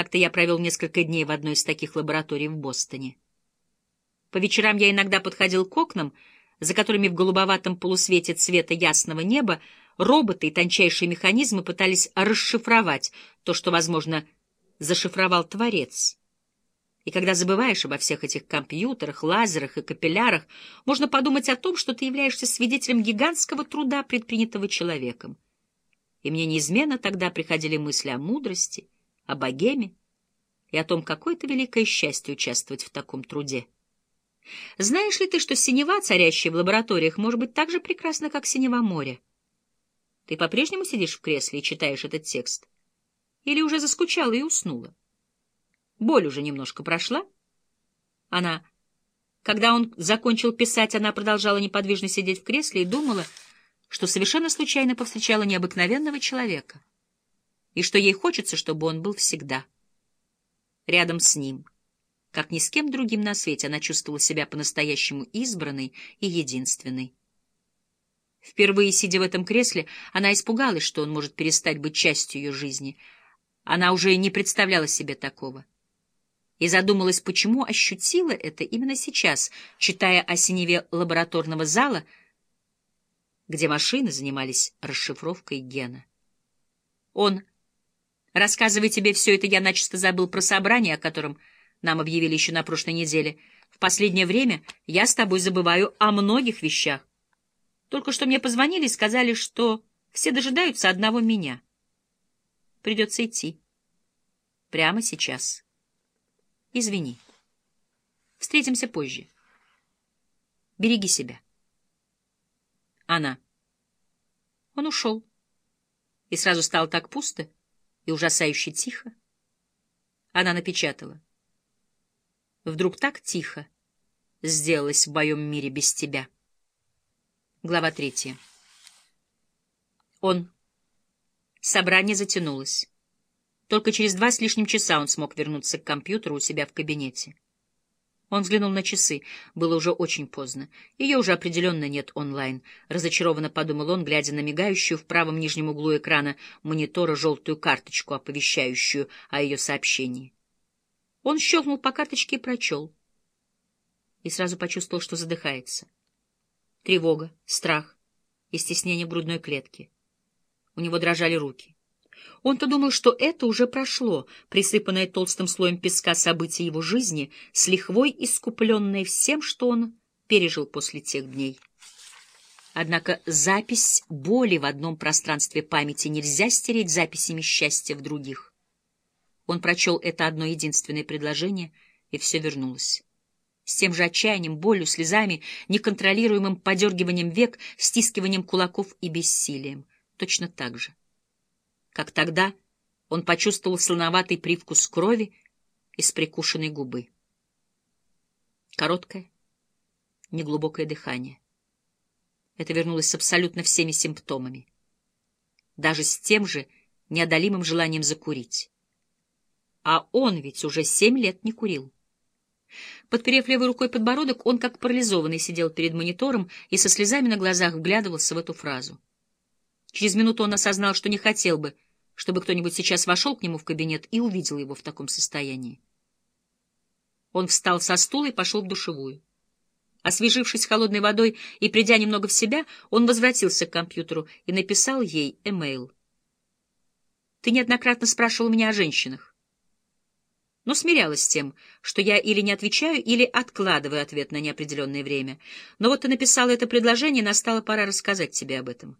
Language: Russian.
Как-то я провел несколько дней в одной из таких лабораторий в Бостоне. По вечерам я иногда подходил к окнам, за которыми в голубоватом полусвете цвета ясного неба роботы и тончайшие механизмы пытались расшифровать то, что, возможно, зашифровал Творец. И когда забываешь обо всех этих компьютерах, лазерах и капиллярах, можно подумать о том, что ты являешься свидетелем гигантского труда, предпринятого человеком. И мне неизменно тогда приходили мысли о мудрости, о богеме и о том, какое это великое счастье участвовать в таком труде. Знаешь ли ты, что синева, царящая в лабораториях, может быть так же прекрасна, как синева моря? Ты по-прежнему сидишь в кресле и читаешь этот текст? Или уже заскучала и уснула? Боль уже немножко прошла? Она... Когда он закончил писать, она продолжала неподвижно сидеть в кресле и думала, что совершенно случайно повстречала необыкновенного человека, и что ей хочется, чтобы он был всегда рядом с ним. Как ни с кем другим на свете она чувствовала себя по-настоящему избранной и единственной. Впервые, сидя в этом кресле, она испугалась, что он может перестать быть частью ее жизни. Она уже не представляла себе такого. И задумалась, почему ощутила это именно сейчас, читая о синеве лабораторного зала, где машины занимались расшифровкой гена. Он, рассказывая тебе все это, я начисто забыл про собрание, о котором нам объявили еще на прошлой неделе. В последнее время я с тобой забываю о многих вещах. Только что мне позвонили и сказали, что все дожидаются одного меня. Придется идти. Прямо сейчас. Извини. Встретимся позже. Береги себя. Она. Он ушел. И сразу стало так пусто и ужасающе тихо. Она напечатала. Вдруг так тихо сделалось в моем мире без тебя. Глава третья. Он. Собрание затянулось. Только через два с лишним часа он смог вернуться к компьютеру у себя в кабинете. Он взглянул на часы. Было уже очень поздно. Ее уже определенно нет онлайн. Разочарованно подумал он, глядя на мигающую в правом нижнем углу экрана монитора желтую карточку, оповещающую о ее сообщении. Он щелкнул по карточке и прочел. И сразу почувствовал, что задыхается тревога, страх и стеснение грудной клетки. У него дрожали руки. Он-то думал, что это уже прошло, присыпанное толстым слоем песка события его жизни, с лихвой искупленное всем, что он пережил после тех дней. Однако запись боли в одном пространстве памяти нельзя стереть записями счастья в других. Он прочел это одно единственное предложение, и все вернулось с тем же отчаянием, болью, слезами, неконтролируемым подергиванием век, стискиванием кулаков и бессилием. Точно так же. Как тогда он почувствовал слоноватый привкус крови из прикушенной губы. Короткое, неглубокое дыхание. Это вернулось с абсолютно всеми симптомами. Даже с тем же неодолимым желанием закурить. А он ведь уже семь лет не курил. Подперев левой рукой подбородок, он, как парализованный, сидел перед монитором и со слезами на глазах вглядывался в эту фразу. Через минуту он осознал, что не хотел бы, чтобы кто-нибудь сейчас вошел к нему в кабинет и увидел его в таком состоянии. Он встал со стула и пошел в душевую. Освежившись холодной водой и придя немного в себя, он возвратился к компьютеру и написал ей эмейл. «Ты неоднократно спрашивал меня о женщинах но смирялась с тем, что я или не отвечаю, или откладываю ответ на неопределенное время. Но вот ты написала это предложение, настала пора рассказать тебе об этом.